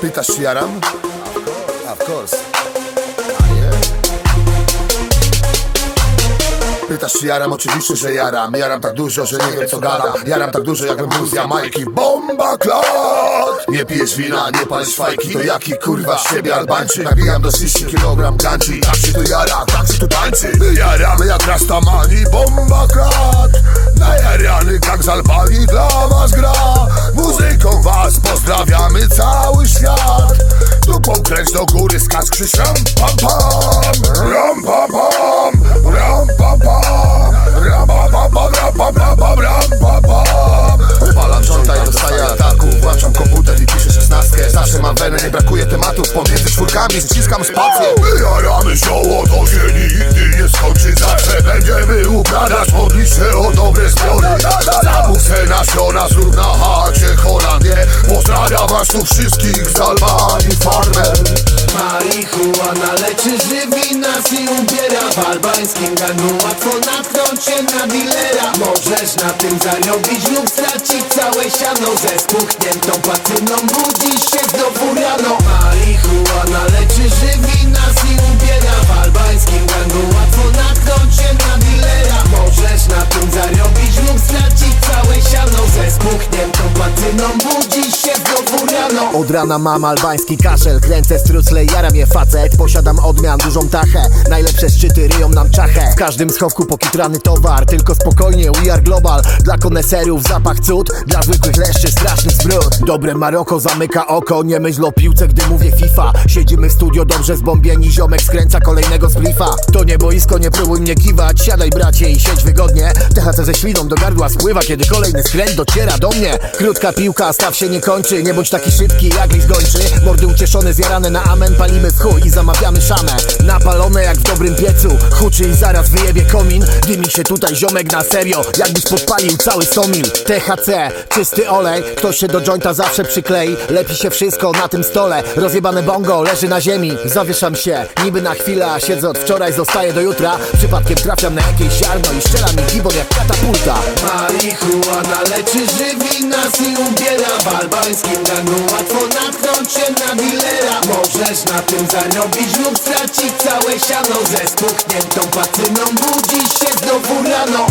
Pytasz czy jaram? Of course. Pytasz czy jaram? Oczywiście, że jaram Jaram tak dużo, że nie wiem co gadam. Jaram tak dużo jakbym był z Jamajki. Bomba klat! Nie pijesz wina, nie palisz fajki. To jaki kurwa z siebie Albańczyk? Nabijam do 30 kilogram ganci Tak się tu jara, tak się tu tańczy. Jaramy jak Rastamani. Bomba klat! Najarany jak z Albanii. Dla was gra do góry, skacz krzyż ram pam pam. Ram pam pam. Ram pam pam. Ram pam pam. Ram pam pam. Ram pam pam. Odpalam żąda i dostaję ataku. Włączam komputer i piszę szesnastkę. Zawsze mam wenę, nie brakuje tematów. Pomiędzy czwórkami ściskam spację. Jaramy zioło, to się nigdy nie skończy Zawsze będziemy ukradać, modlić się o dobre zbiory. Zamów se nasiona, zrób na chacie Holandię. Pozdrawiam was tu wszystkich z Albanii albańskim gangu łatwo natknąć na dealera Możesz na tym zarobić lub stracić całe siano. Ze spuchniętą patyną budzisz się znowu rano. Marihuana Od rana mam albański kaszel Kręcę strucle, jara mnie facet. Posiadam odmian, dużą tachę. Najlepsze szczyty ryją nam czachę. W każdym schowku pokitrany towar Tylko spokojnie, we are global. Dla koneserów zapach cud Dla zwykłych leszczy straszny zbród. Dobre Maroko zamyka oko Nie myśl o piłce, gdy mówię FIFA. Siedzimy w studio dobrze zbombieni Ziomek skręca kolejnego splifa To nie boisko, nie próbuj mnie kiwać. Siadaj bracie i siedź wygodnie. THC ze śliną do gardła spływa Kiedy kolejny skręt dociera do mnie. Krótka piłka, staw się nie kończy Nie bądź taki szybki jak lis gończy. Mordy ucieszone, zjarane na amen. Palimy w chuj i zamawiamy szamę. Napalone jak w dobrym piecu. Huczy i zaraz wyjebie komin. Dymi się tutaj ziomek na serio Jakbyś podpalił cały somil THC, czysty olej Ktoś się do jointa zawsze przyklei. Lepi się wszystko na tym stole Rozjebane bongo leży na ziemi. Zawieszam się, niby na chwilę A siedzę od wczoraj, zostaję do jutra. Przypadkiem trafiam na jakieś ziarno I strzela mi gibon jak katapulta. Marihuana leczy, żywi nas i ubiera W albańskim gangu łatwo natknąć się na dealera. Możesz na tym zarobić lub stracić całe siano. Ze spuchniętą patyną budzisz się znowu rano